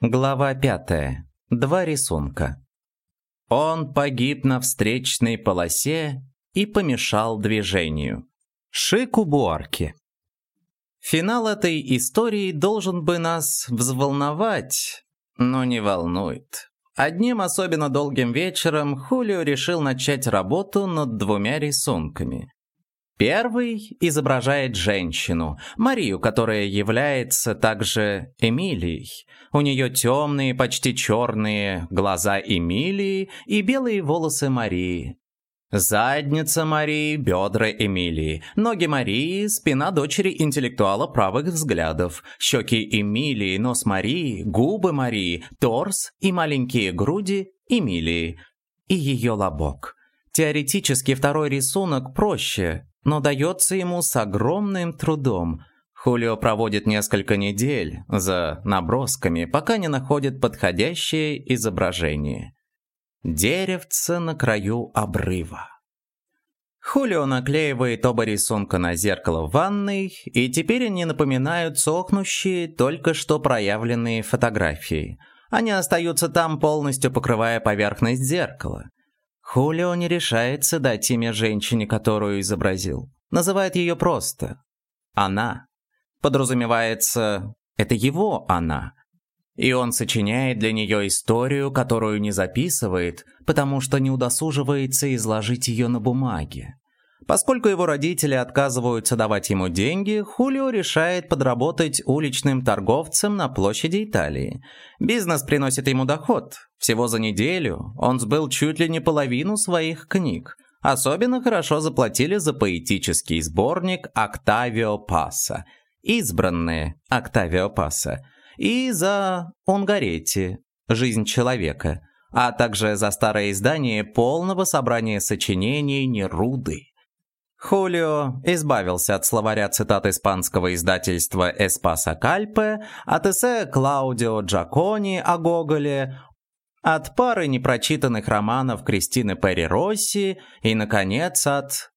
Глава пятая. Два рисунка. Он погиб на встречной полосе и помешал движению. Шику Буарки. Финал этой истории должен бы нас взволновать, но не волнует. Одним особенно долгим вечером Хулио решил начать работу над двумя рисунками. Первый изображает женщину, Марию, которая является также Эмилией. У нее темные, почти черные глаза Эмилии и белые волосы Марии. Задница Марии, бедра Эмилии, ноги Марии, спина дочери интеллектуала правых взглядов, щеки Эмилии, нос Марии, губы Марии, торс и маленькие груди Эмилии. И ее лобок. Теоретически второй рисунок проще, но дается ему с огромным трудом. Хулио проводит несколько недель за набросками, пока не находит подходящее изображение. Деревце на краю обрыва. Хулио наклеивает оба рисунка на зеркало в ванной, и теперь они напоминают сохнущие, только что проявленные фотографии. Они остаются там, полностью покрывая поверхность зеркала. Хулио не решается дать имя женщине, которую изобразил. Называет ее просто «она». Подразумевается, это его «она». И он сочиняет для нее историю, которую не записывает, потому что не удосуживается изложить ее на бумаге. Поскольку его родители отказываются давать ему деньги, Хулио решает подработать уличным торговцем на площади Италии. Бизнес приносит ему доход. Всего за неделю он сбыл чуть ли не половину своих книг. Особенно хорошо заплатили за поэтический сборник «Октавио Пасса», избранные «Октавио Пасса», и за «Унгаретти» «Жизнь человека», а также за старое издание полного собрания сочинений Неруды. Хулио избавился от словаря цитат испанского издательства «Эспаса Кальпе», от эссе Клаудио Джакони о Гоголе, от пары непрочитанных романов Кристины Перри Росси и, наконец, от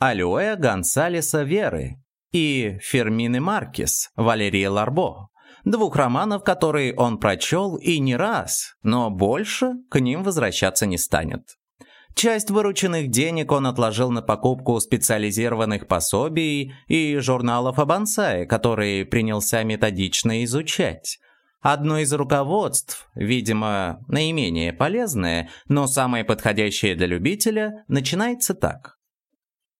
Алюэ Гонсалеса Веры и Фермины Маркес Валерии Ларбо, двух романов, которые он прочел и не раз, но больше к ним возвращаться не станет. Часть вырученных денег он отложил на покупку специализированных пособий и журналов о бонсае, которые принялся методично изучать. Одно из руководств, видимо, наименее полезное, но самое подходящее для любителя, начинается так.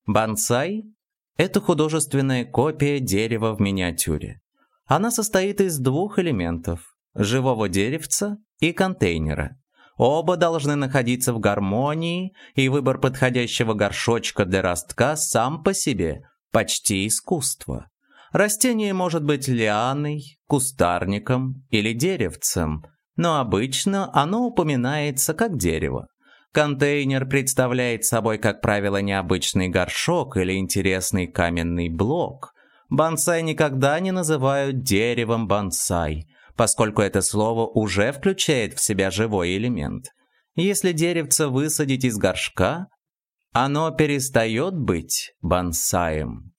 Бонсай – это художественная копия дерева в миниатюре. Она состоит из двух элементов – живого деревца и контейнера – Оба должны находиться в гармонии, и выбор подходящего горшочка для ростка сам по себе почти искусство. Растение может быть лианой, кустарником или деревцем, но обычно оно упоминается как дерево. Контейнер представляет собой, как правило, необычный горшок или интересный каменный блок. Бонсай никогда не называют деревом бонсай – поскольку это слово уже включает в себя живой элемент. Если деревце высадить из горшка, оно перестает быть бонсаем.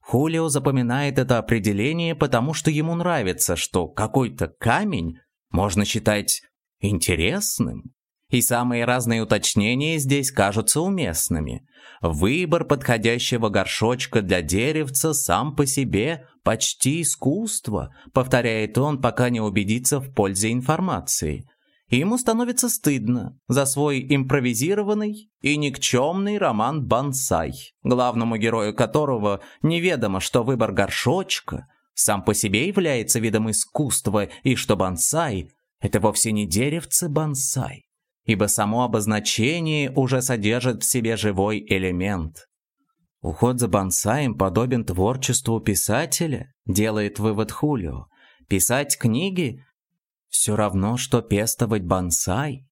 Хулио запоминает это определение, потому что ему нравится, что какой-то камень можно считать интересным. И самые разные уточнения здесь кажутся уместными. Выбор подходящего горшочка для деревца сам по себе почти искусство, повторяет он, пока не убедится в пользе информации. И ему становится стыдно за свой импровизированный и никчемный роман «Бонсай», главному герою которого неведомо, что выбор горшочка сам по себе является видом искусства и что бонсай – это вовсе не деревце бонсай ибо само обозначение уже содержит в себе живой элемент. Уход за бонсаем подобен творчеству писателя, делает вывод Хулио. Писать книги – все равно, что пестовать бонсай.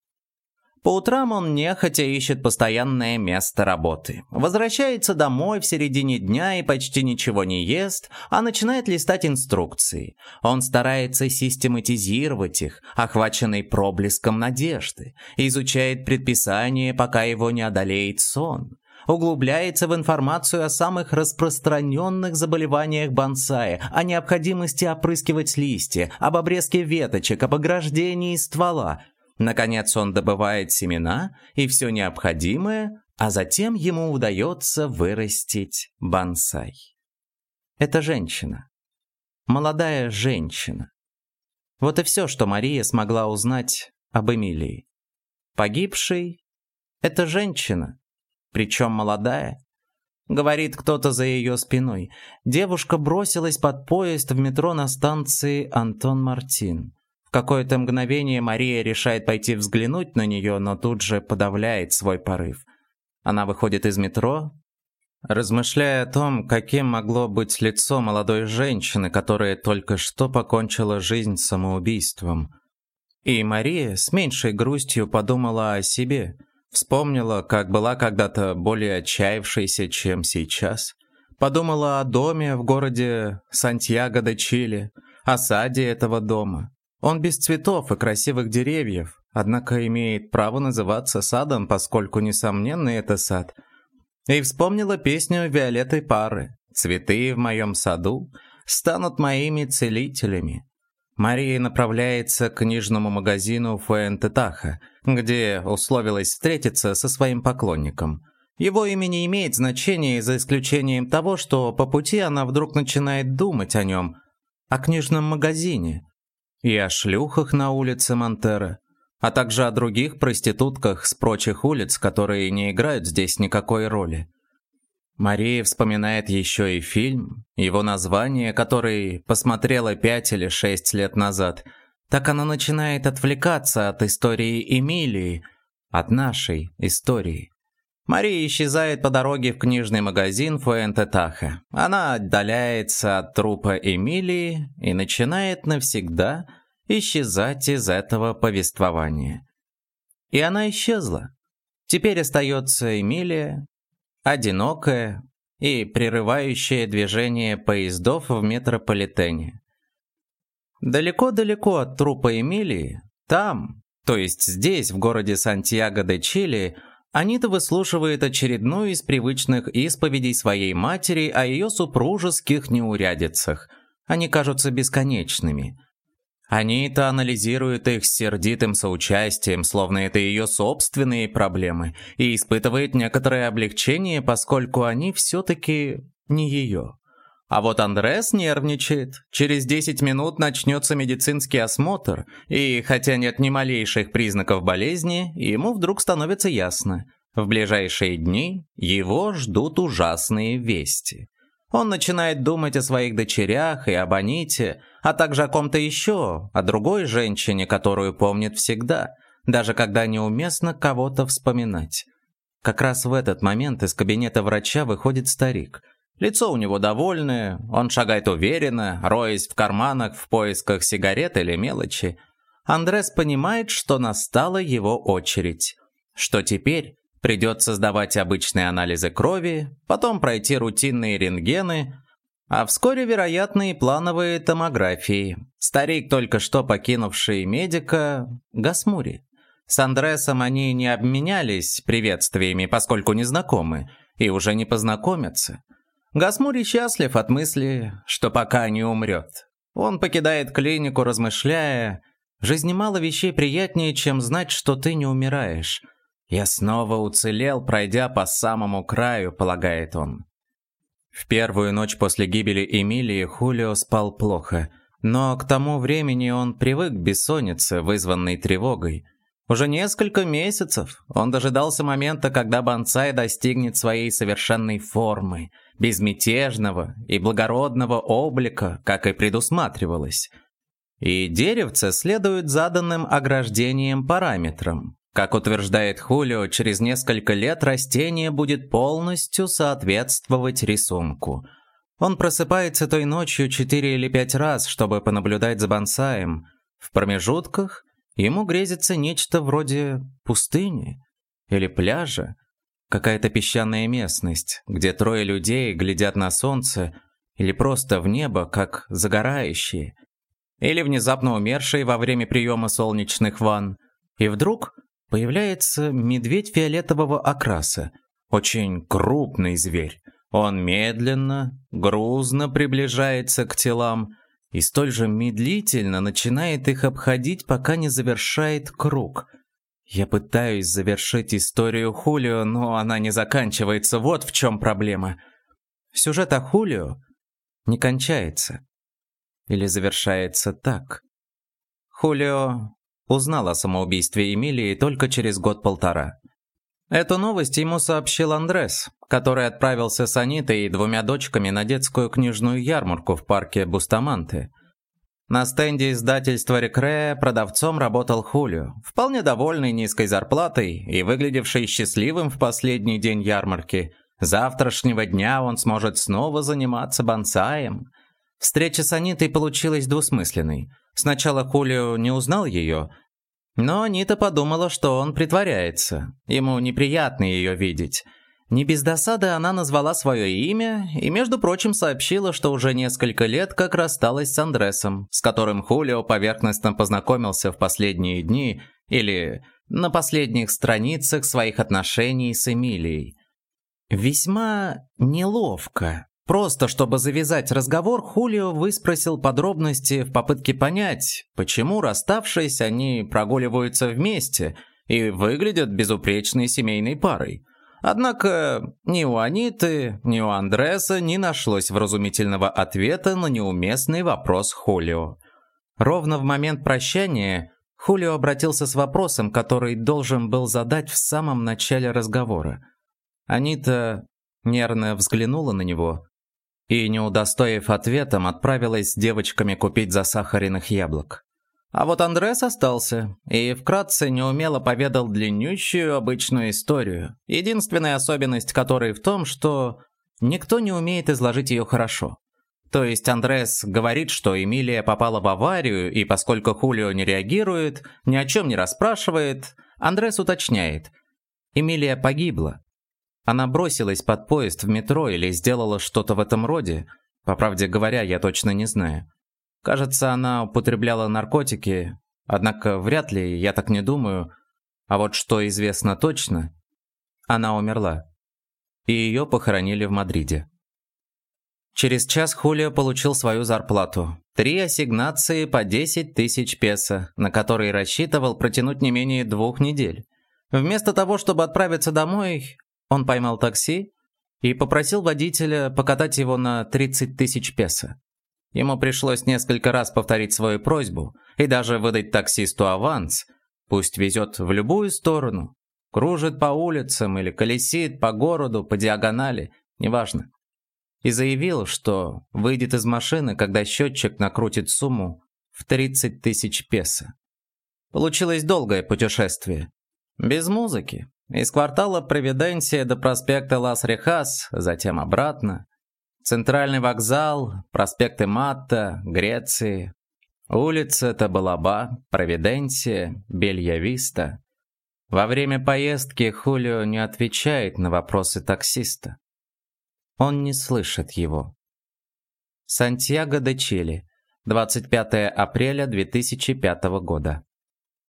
По утрам он нехотя ищет постоянное место работы. Возвращается домой в середине дня и почти ничего не ест, а начинает листать инструкции. Он старается систематизировать их, охваченный проблеском надежды. Изучает предписания, пока его не одолеет сон. углубляется в информацию о самых распространенных заболеваниях бонсая, о необходимости опрыскивать листья, об обрезке веточек, об ограждении ствола. Наконец он добывает семена и все необходимое, а затем ему удается вырастить бонсай. Это женщина. Молодая женщина. Вот и все, что Мария смогла узнать об Эмилии. Погибший — это женщина, причем молодая. Говорит кто-то за ее спиной. Девушка бросилась под поезд в метро на станции Антон Мартин. Какое-то мгновение Мария решает пойти взглянуть на нее, но тут же подавляет свой порыв. Она выходит из метро, размышляя о том, каким могло быть лицо молодой женщины, которая только что покончила жизнь самоубийством. И Мария с меньшей грустью подумала о себе, вспомнила, как была когда-то более отчаявшейся, чем сейчас. Подумала о доме в городе Сантьяго де Чили, о саде этого дома. Он без цветов и красивых деревьев, однако имеет право называться садом, поскольку, несомненно, это сад – и вспомнила песню Виолетты Пары «Цветы в моем саду станут моими целителями». Мария направляется к книжному магазину Фуэнтетаха, где условилась встретиться со своим поклонником. Его имя не имеет значения за исключением того, что по пути она вдруг начинает думать о нем, о книжном магазине и о шлюхах на улице Монтера, а также о других проститутках с прочих улиц, которые не играют здесь никакой роли. Мария вспоминает еще и фильм, его название, который посмотрела пять или шесть лет назад. Так она начинает отвлекаться от истории Эмилии, от нашей истории. Мария исчезает по дороге в книжный магазин Фуэнте-Таха. Она отдаляется от трупа Эмилии и начинает навсегда – исчезать из этого повествования. И она исчезла. Теперь остается Эмилия, одинокая и прерывающая движение поездов в метрополитене. Далеко-далеко от трупа Эмилии, там, то есть здесь, в городе Сантьяго-де-Чили, Анита выслушивает очередную из привычных исповедей своей матери о ее супружеских неурядицах. Они кажутся бесконечными – Анита анализирует их с сердитым соучастием, словно это ее собственные проблемы, и испытывает некоторое облегчение, поскольку они все-таки не ее. А вот Андрес нервничает. Через 10 минут начнется медицинский осмотр, и хотя нет ни малейших признаков болезни, ему вдруг становится ясно. В ближайшие дни его ждут ужасные вести. Он начинает думать о своих дочерях и об Аните, а также о ком-то еще, о другой женщине, которую помнит всегда, даже когда неуместно кого-то вспоминать. Как раз в этот момент из кабинета врача выходит старик. Лицо у него довольное, он шагает уверенно, роясь в карманах в поисках сигарет или мелочи. Андрес понимает, что настала его очередь. Что теперь Придется сдавать обычные анализы крови, потом пройти рутинные рентгены, а вскоре, вероятно, и плановые томографии. Старик, только что покинувший медика, Гасмури. С Андресом они не обменялись приветствиями, поскольку не знакомы, и уже не познакомятся. Гасмури счастлив от мысли, что пока не умрет. Он покидает клинику, размышляя, «В жизни мало вещей приятнее, чем знать, что ты не умираешь». «Я снова уцелел, пройдя по самому краю», — полагает он. В первую ночь после гибели Эмилии Хулио спал плохо, но к тому времени он привык к бессоннице, вызванной тревогой. Уже несколько месяцев он дожидался момента, когда бонсай достигнет своей совершенной формы, безмятежного и благородного облика, как и предусматривалось. И деревце следует заданным ограждением параметрам. Как утверждает Хулио, через несколько лет растение будет полностью соответствовать рисунку. Он просыпается той ночью четыре или пять раз, чтобы понаблюдать за бонсаем. В промежутках ему грезится нечто вроде пустыни или пляжа, какая-то песчаная местность, где трое людей глядят на солнце или просто в небо, как загорающие, или внезапно умершие во время приема солнечных ванн. И вдруг Появляется медведь фиолетового окраса. очень крупный зверь. Он медленно, грузно приближается к телам и столь же медлительно начинает их обходить, пока не завершает круг. Я пытаюсь завершить историю Хулио, но она не заканчивается. Вот в чем проблема. Сюжет о Хулио не кончается. Или завершается так. Хулио узнал о самоубийстве Эмилии только через год-полтора. Эту новость ему сообщил Андрес, который отправился с Анитой и двумя дочками на детскую книжную ярмарку в парке Бустаманты. На стенде издательства Рекрея продавцом работал Хулио, вполне довольный низкой зарплатой и выглядевший счастливым в последний день ярмарки. Завтрашнего дня он сможет снова заниматься бонсаем. Встреча с Анитой получилась двусмысленной. Сначала Хулио не узнал ее, но Анита подумала, что он притворяется. Ему неприятно ее видеть. Не без досады она назвала свое имя и, между прочим, сообщила, что уже несколько лет как рассталась с Андресом, с которым Хулио поверхностно познакомился в последние дни или на последних страницах своих отношений с Эмилией. Весьма неловко Просто чтобы завязать разговор, Хулио выспросил подробности в попытке понять, почему, расставшись, они прогуливаются вместе и выглядят безупречной семейной парой. Однако ни у Аниты, ни у Андреса не нашлось вразумительного ответа на неуместный вопрос Хулио. Ровно в момент прощания Хулио обратился с вопросом, который должен был задать в самом начале разговора. Анита нервно взглянула на него, и, не удостоив ответом, отправилась с девочками купить засахаренных яблок. А вот Андрес остался и вкратце неумело поведал длиннющую обычную историю, единственная особенность которой в том, что никто не умеет изложить ее хорошо. То есть Андрес говорит, что Эмилия попала в аварию, и поскольку Хулио не реагирует, ни о чем не расспрашивает, Андрес уточняет. Эмилия погибла, она бросилась под поезд в метро или сделала что-то в этом роде. По правде говоря, я точно не знаю. Кажется, она употребляла наркотики, однако вряд ли, я так не думаю. А вот что известно точно, она умерла. И ее похоронили в Мадриде. Через час Хулио получил свою зарплату. Три ассигнации по 10 тысяч песо, на которые рассчитывал протянуть не менее двух недель. Вместо того, чтобы отправиться домой, он поймал такси и попросил водителя покатать его на 30 тысяч песо. Ему пришлось несколько раз повторить свою просьбу и даже выдать таксисту аванс. Пусть везет в любую сторону, кружит по улицам или колесит по городу, по диагонали, неважно. И заявил, что выйдет из машины, когда счетчик накрутит сумму в 30 тысяч песо. Получилось долгое путешествие. Без музыки, из квартала Провиденция до проспекта Лас-Рехас, затем обратно. Центральный вокзал, проспекты Матта, Греции. Улица Табалаба, Провиденция, Бельявиста. Во время поездки Хулио не отвечает на вопросы таксиста. Он не слышит его. Сантьяго де Чили, 25 апреля 2005 года.